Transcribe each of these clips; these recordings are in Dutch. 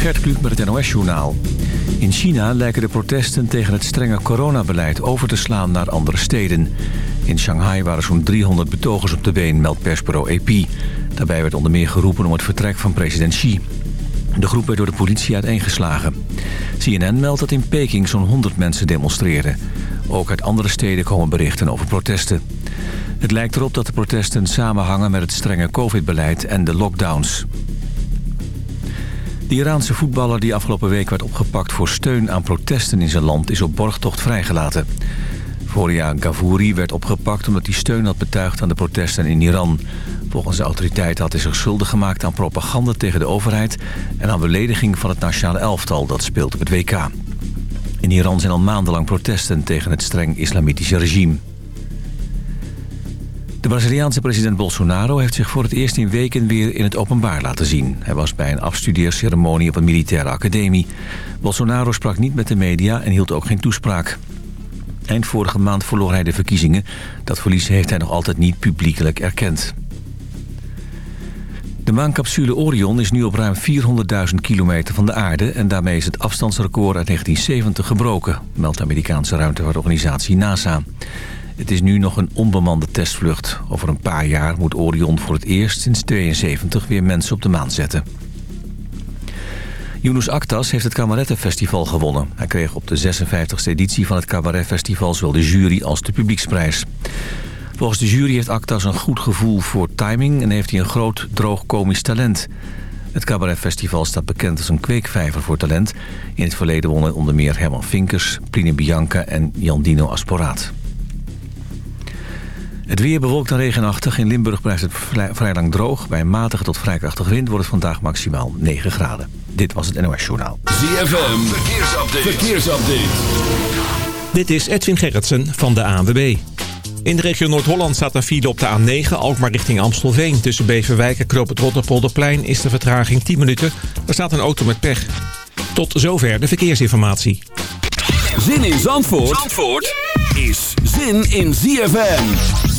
Gert Kluk met het NOS-journaal. In China lijken de protesten tegen het strenge coronabeleid over te slaan naar andere steden. In Shanghai waren zo'n 300 betogers op de been, meldt persbureau AP. Daarbij werd onder meer geroepen om het vertrek van president Xi. De groep werd door de politie uiteengeslagen. CNN meldt dat in Peking zo'n 100 mensen demonstreren. Ook uit andere steden komen berichten over protesten. Het lijkt erop dat de protesten samenhangen met het strenge covid-beleid en de lockdowns. De Iraanse voetballer die afgelopen week werd opgepakt voor steun aan protesten in zijn land is op borgtocht vrijgelaten. Foria Gavouri werd opgepakt omdat hij steun had betuigd aan de protesten in Iran. Volgens de autoriteiten had hij zich schuldig gemaakt aan propaganda tegen de overheid... en aan belediging van het nationale elftal dat speelt op het WK. In Iran zijn al maandenlang protesten tegen het streng islamitische regime. De Braziliaanse president Bolsonaro heeft zich voor het eerst in weken weer in het openbaar laten zien. Hij was bij een afstudeerceremonie op een militaire academie. Bolsonaro sprak niet met de media en hield ook geen toespraak. Eind vorige maand verloor hij de verkiezingen. Dat verlies heeft hij nog altijd niet publiekelijk erkend. De maancapsule Orion is nu op ruim 400.000 kilometer van de aarde... en daarmee is het afstandsrecord uit 1970 gebroken... meldt de Amerikaanse ruimtevaartorganisatie NASA. Het is nu nog een onbemande testvlucht. Over een paar jaar moet Orion voor het eerst sinds 72 weer mensen op de maan zetten. Yunus Aktas heeft het Cabarettenfestival gewonnen. Hij kreeg op de 56e editie van het Cabaretfestival zowel de jury als de publieksprijs. Volgens de jury heeft Aktas een goed gevoel voor timing... en heeft hij een groot, droog komisch talent. Het Cabaretfestival staat bekend als een kweekvijver voor talent. In het verleden wonnen onder meer Herman Vinkers, Pline Bianca en Jandino Asporaat. Het weer bewolkt en regenachtig. In Limburg blijft het vrij lang droog. Bij een matige tot vrij krachtige wind wordt het vandaag maximaal 9 graden. Dit was het NOS Journaal. ZFM, verkeersupdate. verkeersupdate. Dit is Edwin Gerritsen van de ANWB. In de regio Noord-Holland staat een file op de A9, Alkmaar richting Amstelveen. Tussen Beverwijk en Knoop het Rotterpolderplein is de vertraging 10 minuten. Er staat een auto met pech. Tot zover de verkeersinformatie. Zin in Zandvoort, Zandvoort is zin in ZFM.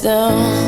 down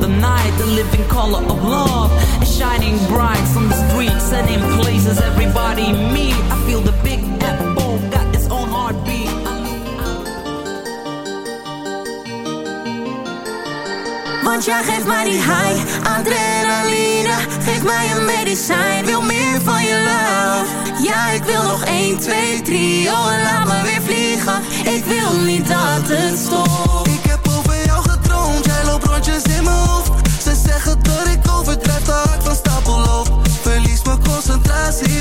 the night, the living color of love. Is shining bright on the streets and in places everybody me. I feel the big apple got its own heartbeat. Want jij geeft mij die high, adrenaline. Geef mij een medicijn, wil meer van je love. Ja, ik wil nog 1, 2, 3, oh en laat me weer vliegen. Ik wil niet dat het stopt.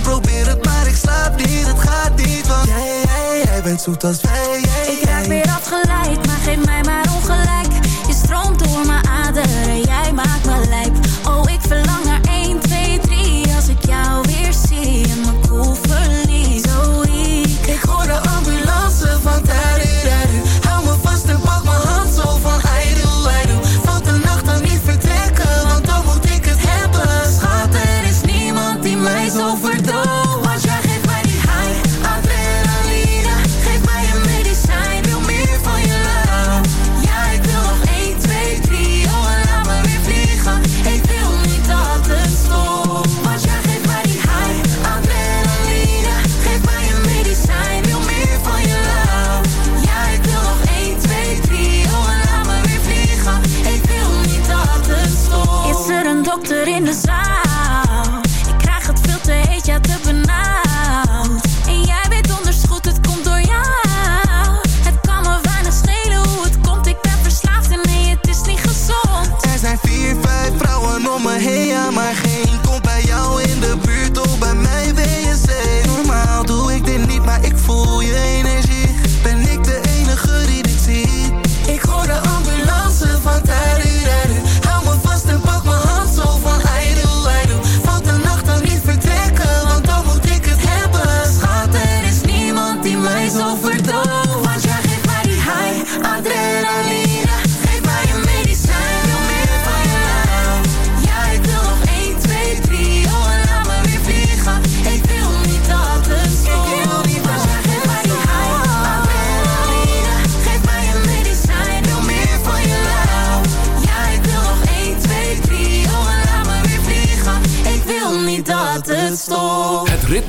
probeer het maar ik slaap niet, het gaat niet Want jij, jij, jij bent zoet als wij, Ik raak weer afgeleid, maar geef mij maar ongelijk. Je stroomt door mijn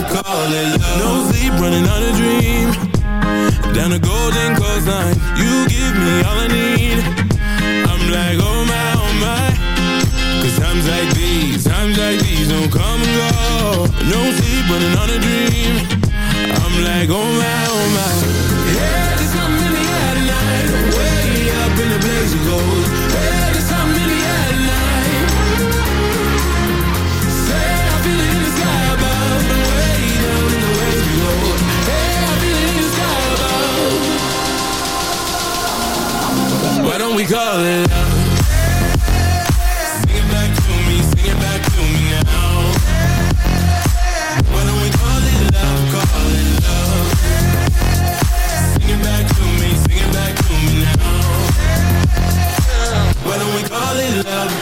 No sleep, running on a dream. Down the golden coastline, you give me all I need. I'm like, oh my, oh my. Cause times like these, times like these don't come and go. No sleep, running on a dream. I'm like, oh my, oh my. Yeah, there's something in the air tonight. Way up in the blaze of gold. Don't we call it love? Sing it back to me, sing it back to me now. Why don't we call it love, call it love? Sing it back to me, sing it back to me now. Why don't we call it love,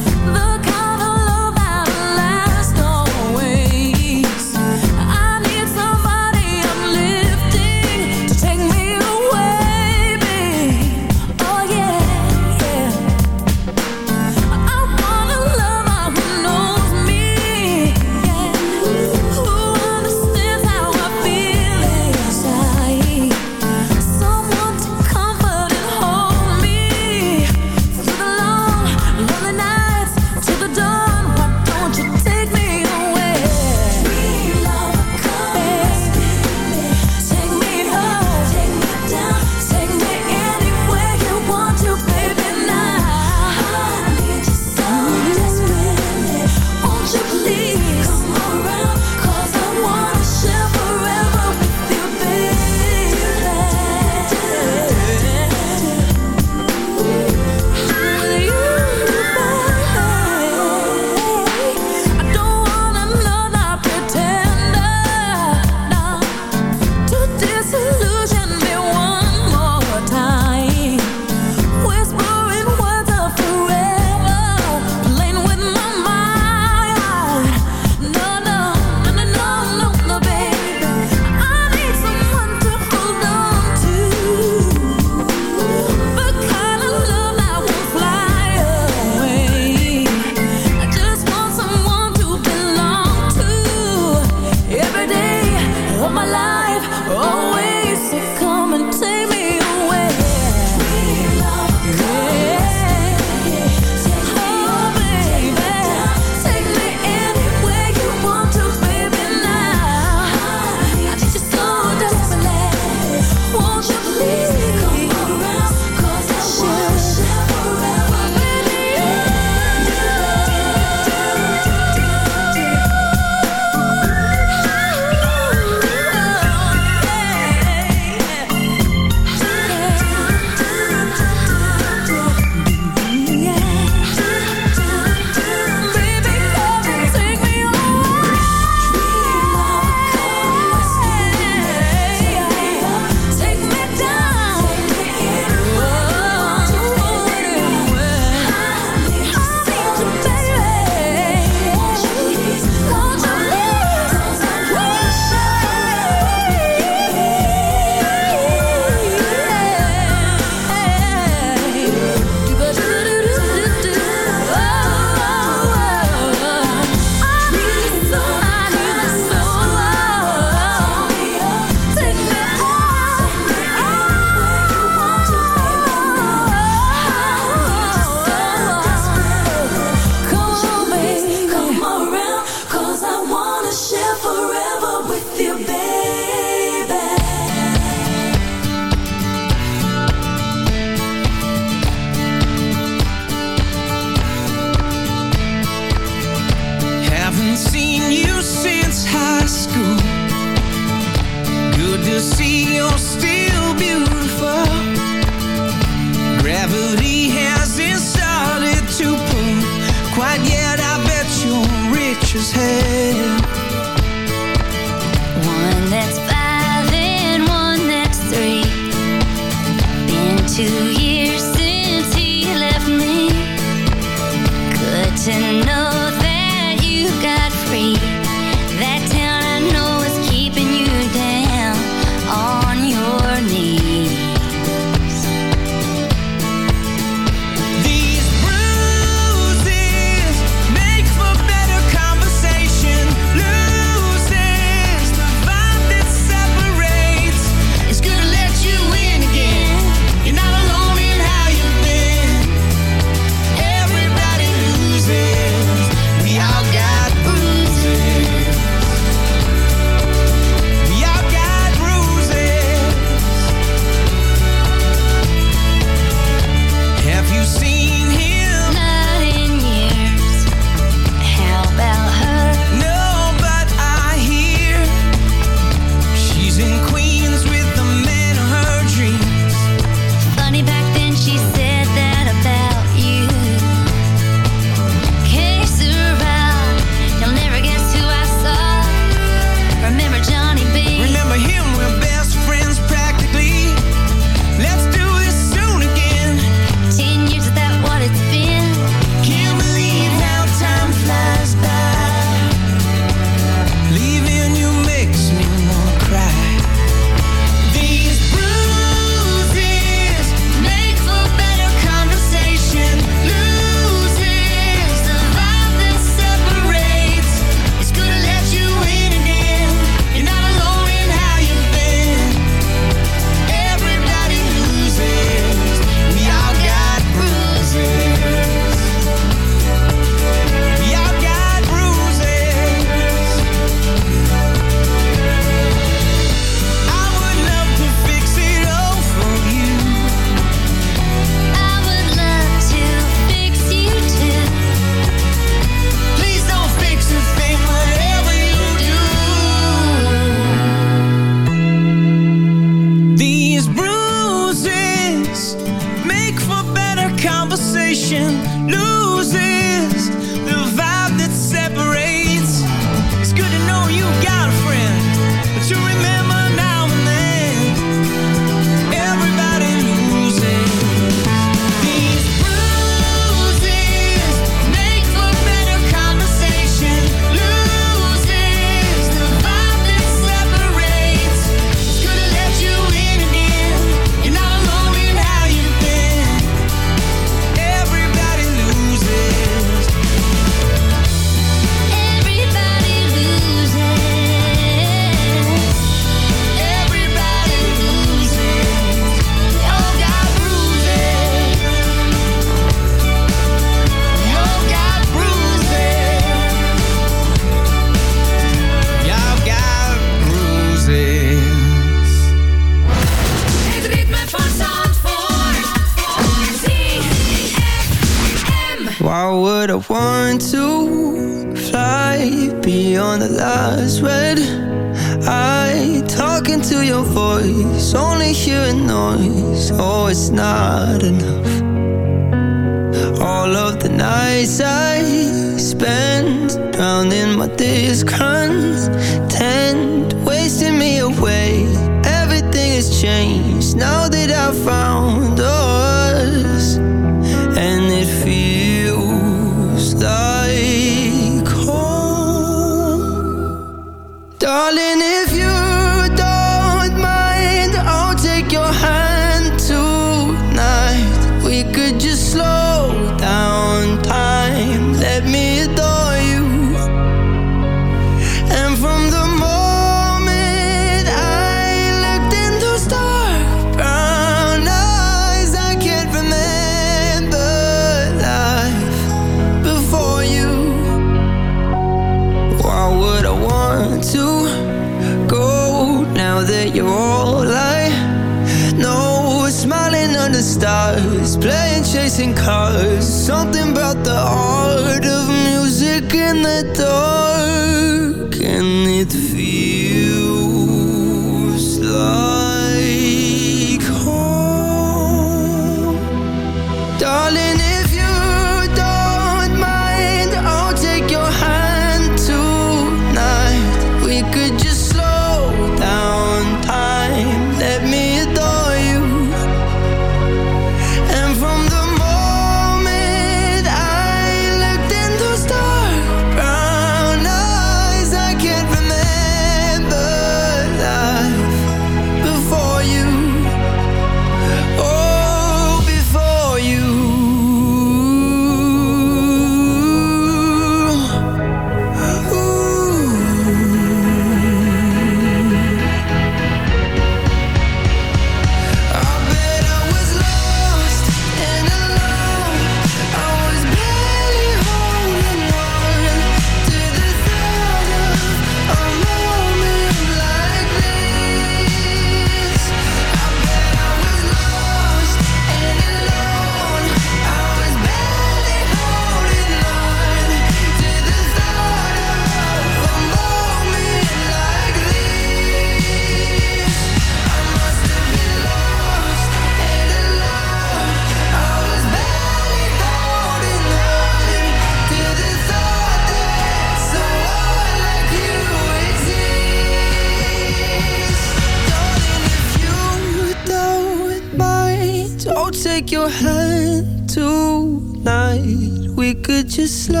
just slow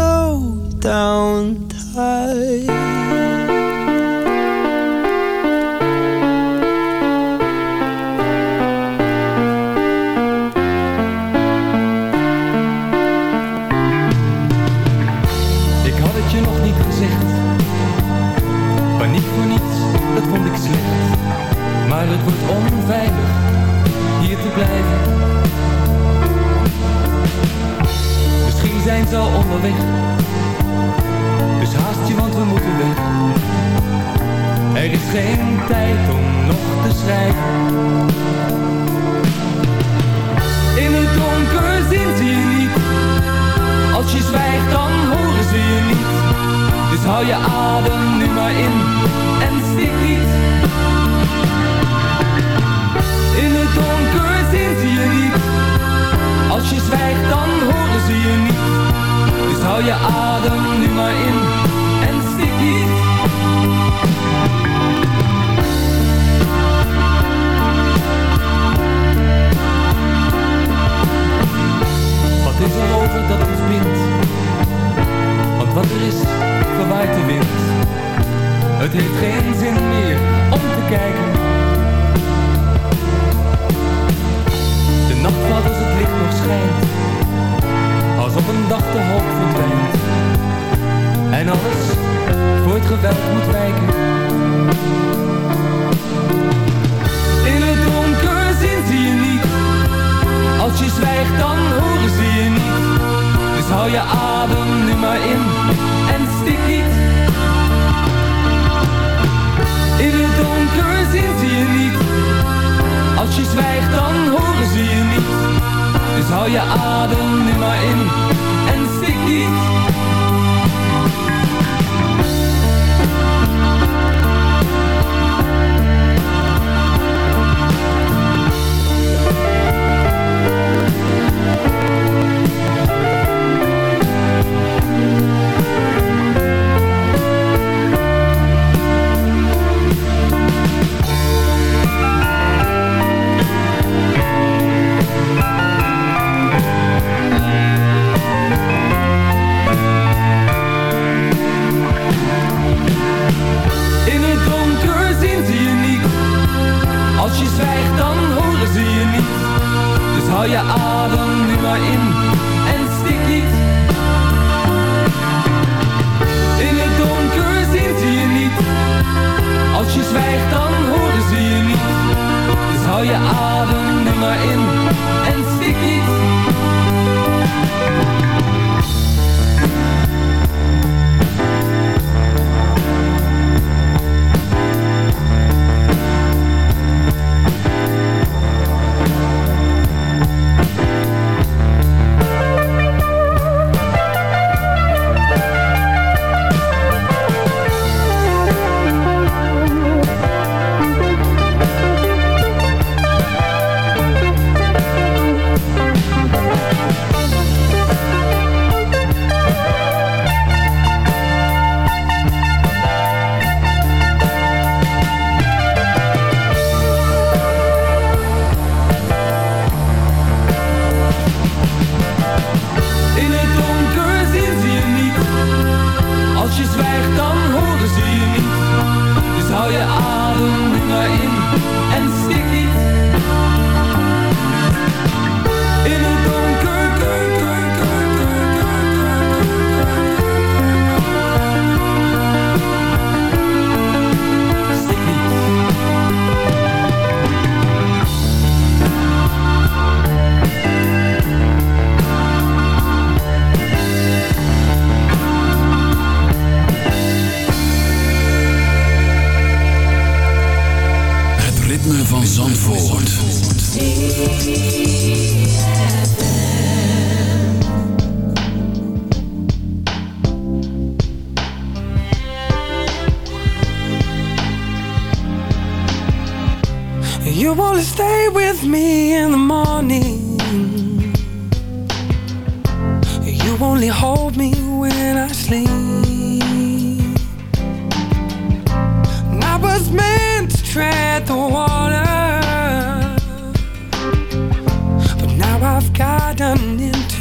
Het heeft geen zin meer om te kijken.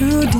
should